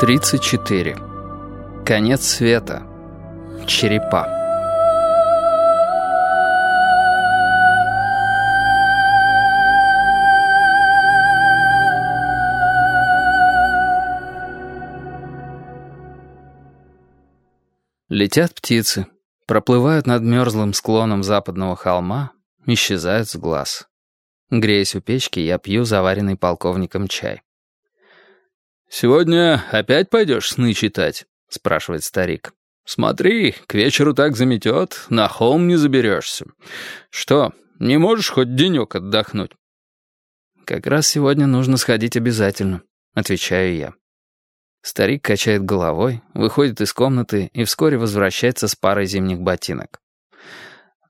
34. Конец света. Черепа. Летят птицы, проплывают над мерзлым склоном западного холма, исчезают с глаз. Греясь у печки, я пью заваренный полковником чай. «Сегодня опять пойдешь сны читать?» — спрашивает старик. «Смотри, к вечеру так заметет, на холм не заберешься. Что, не можешь хоть денек отдохнуть?» «Как раз сегодня нужно сходить обязательно», — отвечаю я. Старик качает головой, выходит из комнаты и вскоре возвращается с парой зимних ботинок.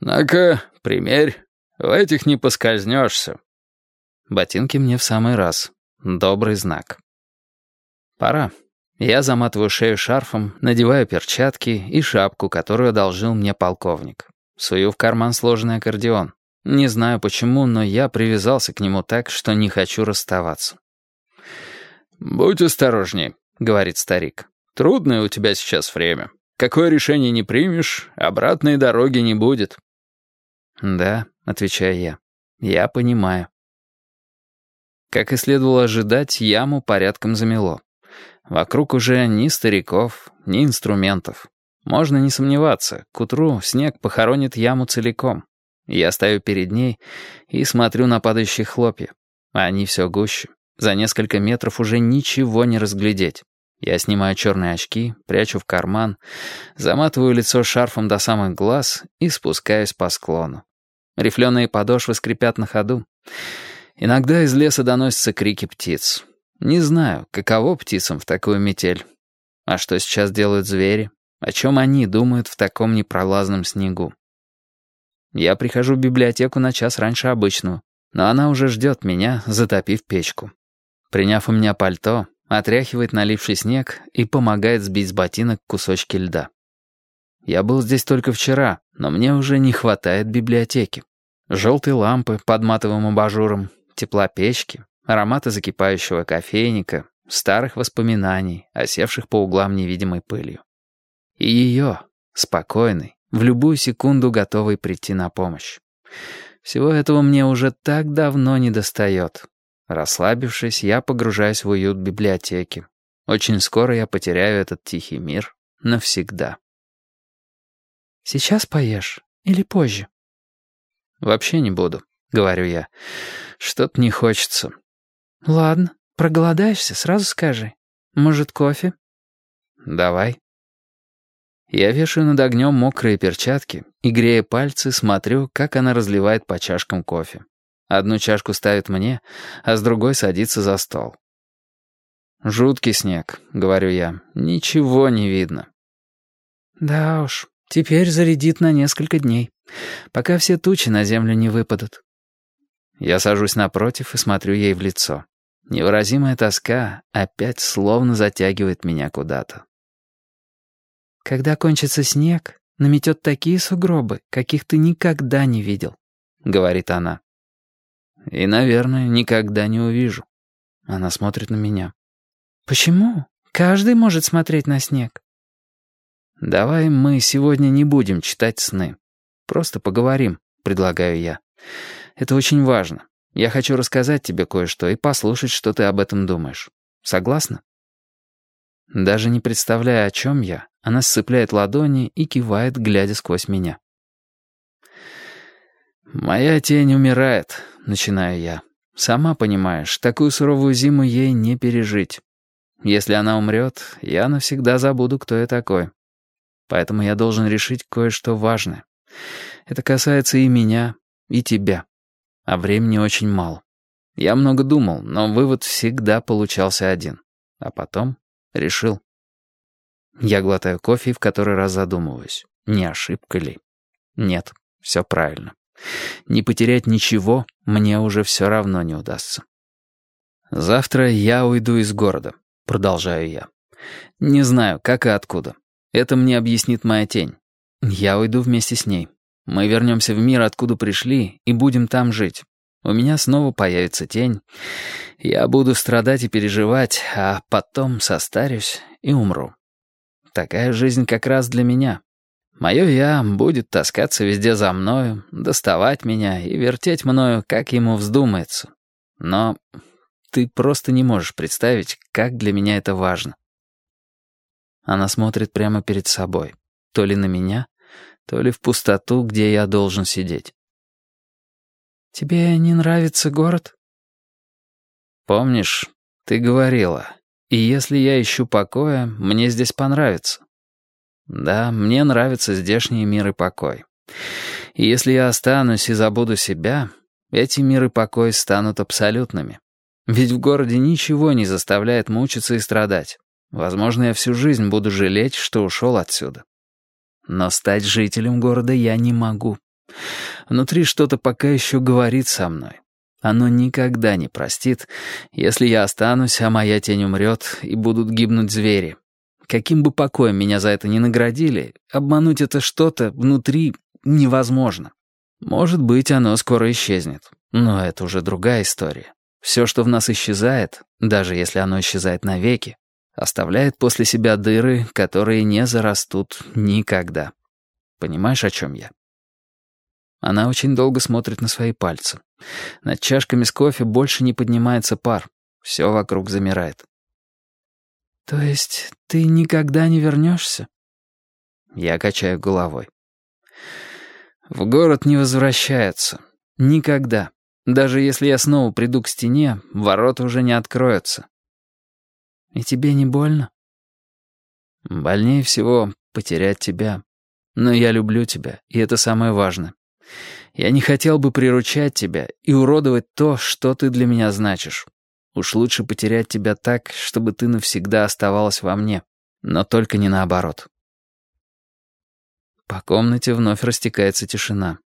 «На-ка, примерь, в этих не поскользнешься». Ботинки мне в самый раз. Добрый знак. Пора. Я заматываю шею шарфом, надеваю перчатки и шапку, которую одолжил мне полковник. Сую в карман сложенный аккордеон. Не знаю почему, но я привязался к нему так, что не хочу расставаться. «Будь осторожней», — говорит старик. «Трудное у тебя сейчас время. Какое решение не примешь, обратной дороги не будет». «Да», — отвечаю я, — «я понимаю». Как и следовало ожидать, яму порядком замело. Вокруг уже ни стариков, ни инструментов. Можно не сомневаться, к утру снег похоронит яму целиком. Я стою перед ней и смотрю на падающие хлопья. Они все гуще. За несколько метров уже ничего не разглядеть. Я снимаю черные очки, прячу в карман, заматываю лицо шарфом до самых глаз и спускаюсь по склону. Рифленые подошвы скрипят на ходу. Иногда из леса доносятся крики птиц. Не знаю, каково птицам в такую метель. А что сейчас делают звери? О чем они думают в таком непролазном снегу? Я прихожу в библиотеку на час раньше обычного, но она уже ждет меня, затопив печку. Приняв у меня пальто, отряхивает наливший снег и помогает сбить с ботинок кусочки льда. Я был здесь только вчера, но мне уже не хватает библиотеки. Желтые лампы под матовым абажуром, тепла печки, ароматы закипающего кофейника, старых воспоминаний, осевших по углам невидимой пылью. И ее, спокойный, в любую секунду готовый прийти на помощь. Всего этого мне уже так давно не достает. Расслабившись, я погружаюсь в уют библиотеки. Очень скоро я потеряю этот тихий мир навсегда. «Сейчас поешь или позже?» «Вообще не буду», — говорю я. «Что-то не хочется». «Ладно, проголодаешься, сразу скажи. Может, кофе?» «Давай». Я вешаю над огнем мокрые перчатки и, грея пальцы, смотрю, как она разливает по чашкам кофе. Одну чашку ставит мне, а с другой садится за стол. «Жуткий снег», — говорю я. «Ничего не видно». «Да уж, теперь зарядит на несколько дней, пока все тучи на землю не выпадут». Я сажусь напротив и смотрю ей в лицо. Невыразимая тоска опять словно затягивает меня куда-то. «Когда кончится снег, наметет такие сугробы, каких ты никогда не видел», — говорит она. «И, наверное, никогда не увижу». Она смотрит на меня. «Почему? Каждый может смотреть на снег». «Давай мы сегодня не будем читать сны. Просто поговорим», — предлагаю я. Это очень важно. Я хочу рассказать тебе кое-что и послушать, что ты об этом думаешь. Согласна?» Даже не представляя, о чем я, она сцепляет ладони и кивает, глядя сквозь меня. «Моя тень умирает», — начинаю я. «Сама понимаешь, такую суровую зиму ей не пережить. Если она умрет, я навсегда забуду, кто я такой. Поэтому я должен решить кое-что важное. Это касается и меня, и тебя а времени очень мало. Я много думал, но вывод всегда получался один. А потом решил. Я глотаю кофе и в который раз задумываюсь. Не ошибка ли? Нет, все правильно. Не потерять ничего мне уже все равно не удастся. Завтра я уйду из города, продолжаю я. Не знаю, как и откуда. Это мне объяснит моя тень. Я уйду вместе с ней. Мы вернемся в мир, откуда пришли, и будем там жить. У меня снова появится тень. Я буду страдать и переживать, а потом состарюсь и умру. Такая жизнь как раз для меня. Мое «я» будет таскаться везде за мною, доставать меня и вертеть мною, как ему вздумается. Но ты просто не можешь представить, как для меня это важно. Она смотрит прямо перед собой. То ли на меня, то ли в пустоту, где я должен сидеть. «Тебе не нравится город?» «Помнишь, ты говорила, и если я ищу покоя, мне здесь понравится. Да, мне нравится здешний мир и покой. И если я останусь и забуду себя, эти мир и покой станут абсолютными. Ведь в городе ничего не заставляет мучиться и страдать. Возможно, я всю жизнь буду жалеть, что ушел отсюда. Но стать жителем города я не могу. Внутри что-то пока еще говорит со мной. Оно никогда не простит, если я останусь, а моя тень умрет, и будут гибнуть звери. Каким бы покоем меня за это ни наградили, обмануть это что-то внутри невозможно. Может быть, оно скоро исчезнет. Но это уже другая история. Все, что в нас исчезает, даже если оно исчезает навеки, оставляет после себя дыры, которые не зарастут никогда. Понимаешь, о чем я? Она очень долго смотрит на свои пальцы. Над чашками с кофе больше не поднимается пар. Все вокруг замирает. «То есть ты никогда не вернешься?» Я качаю головой. «В город не возвращаются. Никогда. Даже если я снова приду к стене, ворота уже не откроются». «И тебе не больно?» «Больнее всего потерять тебя. Но я люблю тебя, и это самое важное. Я не хотел бы приручать тебя и уродовать то, что ты для меня значишь. Уж лучше потерять тебя так, чтобы ты навсегда оставалась во мне, но только не наоборот. По комнате вновь растекается тишина.